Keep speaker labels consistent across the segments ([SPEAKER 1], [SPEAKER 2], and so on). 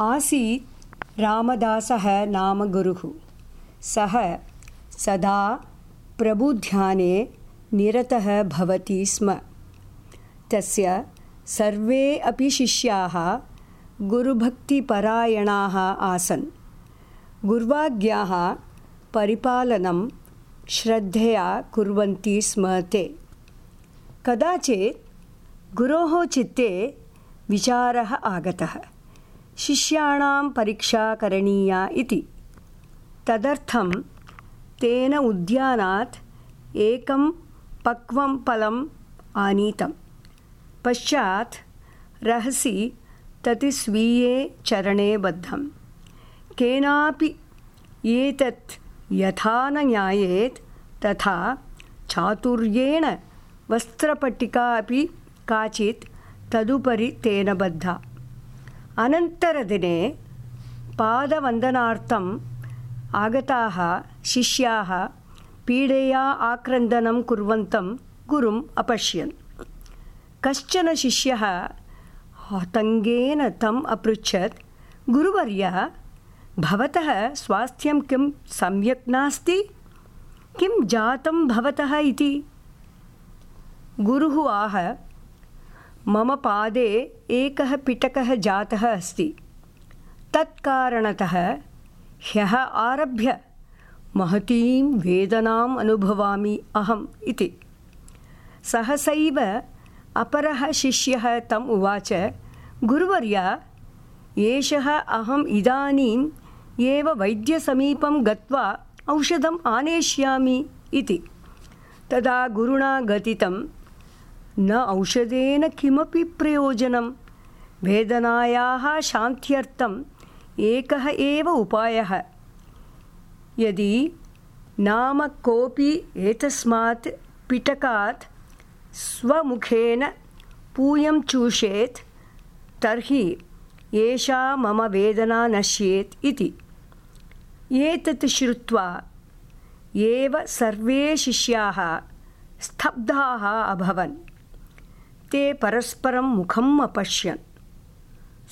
[SPEAKER 1] आसीत् रामदासः नाम गुरुः। सः सदा प्रभुध्याने निरतः भवति स्म। तस्य सर्वे अपि शिष्याः गुरुभक्तिपरायणाः आसन्। गुर्वाज्ञाः परिपालनं श्रद्धया कुर्वन्ति स्म ते। कदाचित् गुरोः चित्ते विचारः आगतः शिष्याणां परीक्षा करणीया इति। तदर्थं तेन उद्यानात् एकं पक्वं फलम् आनीतं पश्चात् रहसि तत् स्वीये चरणे बद्धं केनापि एतत् यथा न ज्ञायेत् तथा चातुर्येण वस्त्रपट्टिका अपि काचित् तदुपरि तेन बद्धा अनन्तरदिने पादवन्दनार्थम् आगताः शिष्याः पीडया आक्रन्दनं कुर्वन्तं गुरुम् अपश्यन्। कश्चन शिष्यः आतङ्केन तम् अपृच्छत् गुरुवर्यः भवतः स्वास्थ्यं किं सम्यक् नास्ति? किं जातं भवतः इति? गुरुः आह मम पादे एकः पिटकः जातः अस्ति। तत्कारणतः ह्यः आरभ्य महतीं वेदनाम् अनुभवामि अहम् इति। सहसैव अपरः शिष्यः तम् उवाच गुरुवर्य एषः अहम् इदानीम् एव वैद्यसमीपं गत्वा औषधम् आनेष्यामि इति। तदा गुरुणा गतितं न औषधेन किमपि प्रयोजनं। वेदनायाः शान्त्यर्थम् एकः एव उपायः। यदि नाम कोऽपि एतस्मात् पिटकात् स्वमुखेन पूयं चूषेत् तर्हि एषा मम वेदना नश्येत् इति। एतत् श्रुत्वा एव सर्वे शिष्याः स्तब्धाः अभवन् ते परस्परं मुखम् अपश्यन्।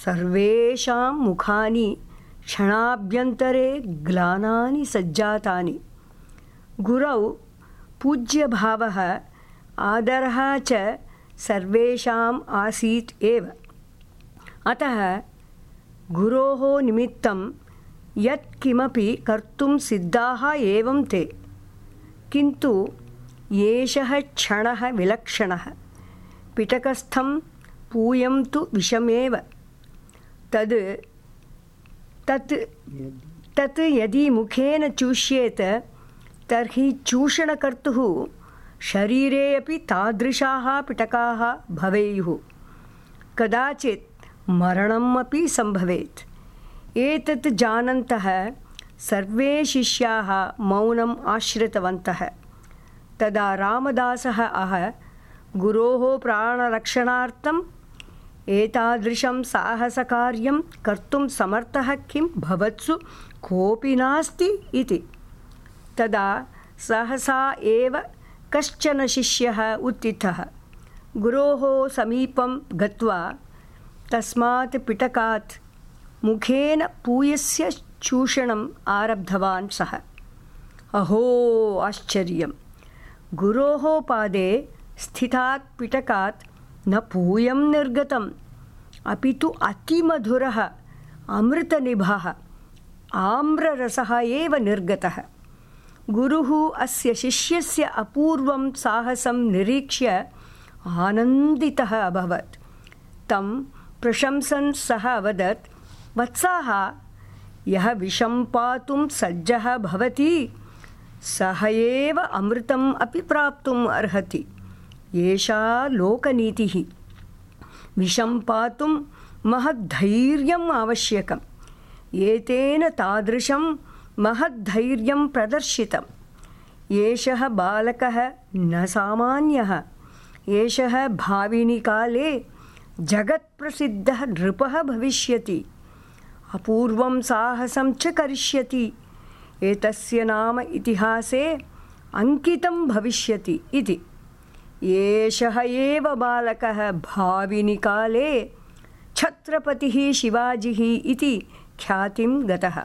[SPEAKER 1] सर्वेषां मुखानि क्षणाभ्यन्तरे ग्लानानि सज्जातानि। गुरौ पूज्यभावः आदरः च सर्वेषाम् आसीत् एव। अतः गुरोः निमित्तं यत्किमपि कर्तुं सिद्धाः एवं ते। किन्तु एषः क्षणः विलक्षणः पिटकस्थं पूयं तु विषमेव। तद् तत् तत् यदि मुखेन चूष्येत तर्हि चूषणकर्तुः शरीरे अपि तादृशाः पिटकाः भवेयुः। कदाचित् मरणम् अपि सम्भवेत्। एतत् जानन्तः सर्वे शिष्याः मौनम् आश्रितवन्तः। तदा रामदासः अह गुरोः प्राणरक्षणार्थम् एतादृशं साहसकार्यं कर्तुं समर्थः किं भवत्सु कोऽपि नास्ति इति। तदा सहसा एव कश्चन शिष्यः उत्थितः। गुरोः समीपं गत्वा तस्मात् पिटकात् मुखेन पूयस्य चूषणम् आरब्धवान् सः। अहो आश्चर्यं गुरोः पादे स्थितात् पिटकात् न पूयं निर्गतम्। अपि तु अतिमधुरः, अमृतनिभः, आम्ररसः एव निर्गतः। गुरुः अस्य शिष्यस्य अपूर्वं साहसं निरीक्ष्य आनन्दितः अभवत्। तं प्रशंसन् सः अवदत्, वत्साः, यः विषं पातुं सज्जः भवति, सः एव अमृतम् अपि प्राप्तुम् अर्हति। एषा लोकनीतिः। विषं पातुं महद्धैर्यम् आवश्यकम्। एतेन तादृशं महद्धैर्यं प्रदर्शितम्। एषः बालकः न सामान्यः। एषः भाविनिकाले जगत्प्रसिद्धः नृपः भविष्यति। अपूर्वं साहसं च करिष्यति। एतस्य नाम इतिहासे अङ्कितं भविष्यति इति। एषः एव बालकः भाविनिकाले छत्रपतिः शिवाजिः इति ख्यातिं गतः।